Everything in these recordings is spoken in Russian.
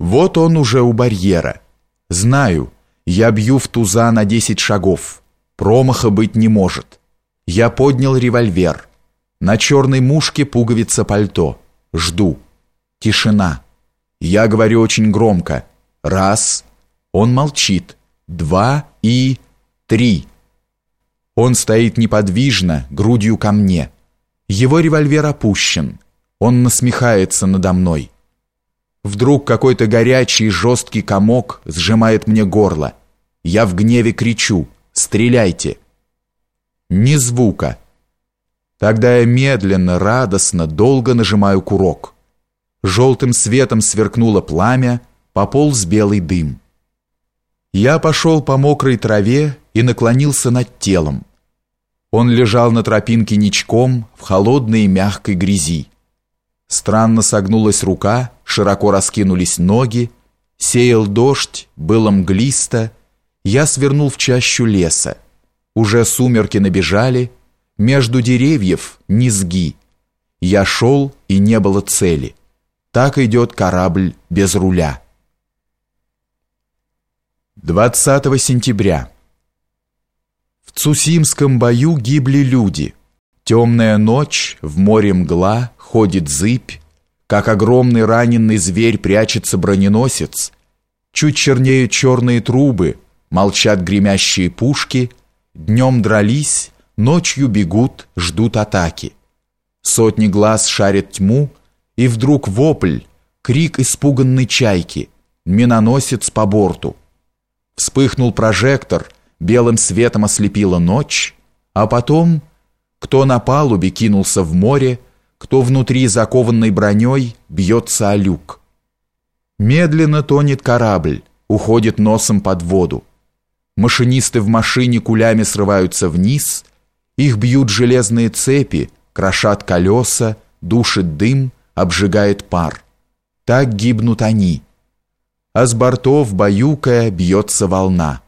Вот он уже у барьера. Знаю, я бью в туза на десять шагов. Промаха быть не может. Я поднял револьвер. На черной мушке пуговица пальто. Жду. Тишина. Я говорю очень громко. Раз. Он молчит. Два и... Три. Он стоит неподвижно, грудью ко мне. Его револьвер опущен. Он насмехается надо мной. Вдруг какой-то горячий жесткий комок сжимает мне горло. Я в гневе кричу «Стреляйте!» Ни звука. Тогда я медленно, радостно, долго нажимаю курок. Желтым светом сверкнуло пламя, пополз белый дым. Я пошел по мокрой траве и наклонился над телом. Он лежал на тропинке ничком в холодной мягкой грязи. Странно согнулась рука, широко раскинулись ноги, сеял дождь, было мглисто. Я свернул в чащу леса. Уже сумерки набежали, между деревьев низги. Я шел, и не было цели. Так идет корабль без руля. 20 сентября. В Цусимском бою гибли люди. Темная ночь, в море мгла, ходит зыбь, как огромный раненый зверь прячется броненосец. Чуть чернее черные трубы, молчат гремящие пушки, днем дрались, ночью бегут, ждут атаки. Сотни глаз шарят тьму, и вдруг вопль, крик испуганной чайки, миноносец по борту. Вспыхнул прожектор — белым светом ослепила ночь, а потом кто на палубе кинулся в море, кто внутри закованной броней бьется о люк. Медленно тонет корабль, уходит носом под воду. Машинисты в машине кулями срываются вниз, их бьют железные цепи, крошат колеса, душит дым, обжигает пар. Так гибнут они. А с бортов, баюкая, бьется волна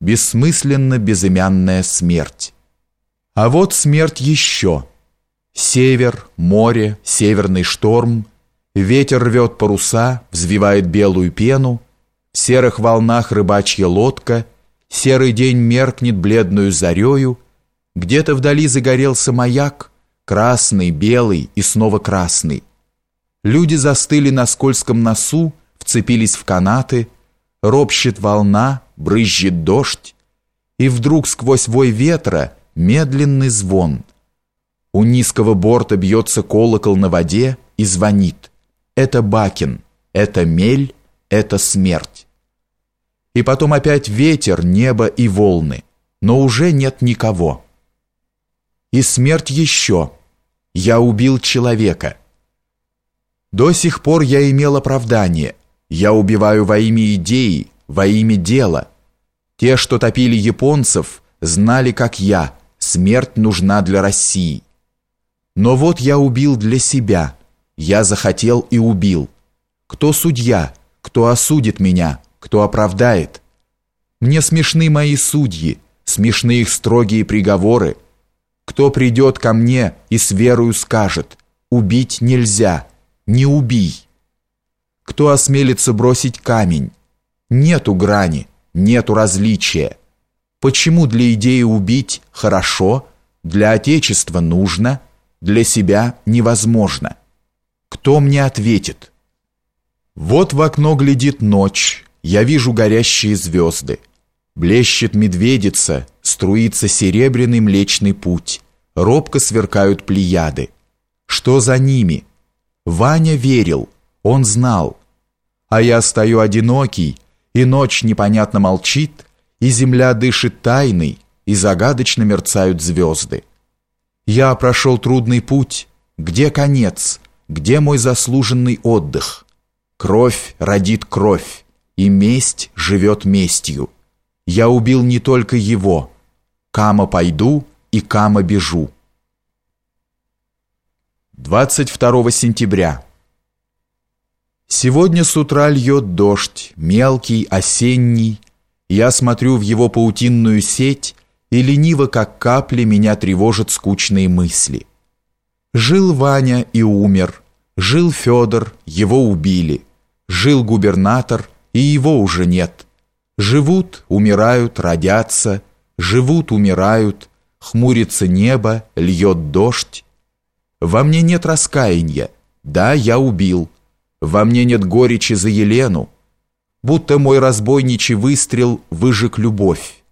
бессмысленно безымянная смерть. А вот смерть еще. Север, море, северный шторм, ветер рвет паруса, взвивает белую пену, в серых волнах рыбачья лодка, серый день меркнет бледную зарею, где-то вдали загорелся маяк, красный, белый и снова красный. Люди застыли на скользком носу, вцепились в канаты, ропщет волна, брызжет дождь, и вдруг сквозь вой ветра медленный звон. У низкого борта бьется колокол на воде и звонит. Это Бакин, это мель, это смерть. И потом опять ветер, небо и волны, но уже нет никого. И смерть еще. Я убил человека. До сих пор я имел оправдание. Я убиваю во имя идеи, во имя дела. Те, что топили японцев, знали, как я, смерть нужна для России. Но вот я убил для себя. Я захотел и убил. Кто судья? Кто осудит меня? Кто оправдает? Мне смешны мои судьи, смешны их строгие приговоры. Кто придет ко мне и с верою скажет, убить нельзя, не убий. Кто осмелится бросить камень, Нету грани, нету различия. Почему для идеи убить хорошо, для Отечества нужно, для себя невозможно? Кто мне ответит? Вот в окно глядит ночь, я вижу горящие звезды. Блещет медведица, струится серебряный млечный путь, робко сверкают плеяды. Что за ними? Ваня верил, он знал. А я стою одинокий, и ночь непонятно молчит, и земля дышит тайной, и загадочно мерцают звезды. Я прошел трудный путь, где конец, где мой заслуженный отдых? Кровь родит кровь, и месть живет местью. Я убил не только его. Кама пойду и кама бежу. 22 сентября. Сегодня с утра льет дождь, мелкий, осенний. Я смотрю в его паутинную сеть, и лениво, как капли, меня тревожат скучные мысли. Жил Ваня и умер, жил Федор, его убили. Жил губернатор, и его уже нет. Живут, умирают, родятся, живут, умирают, хмурится небо, льет дождь. Во мне нет раскаяния, да, я убил. Во мне нет горечи за Елену, будто мой разбойничий выстрел выжег любовь.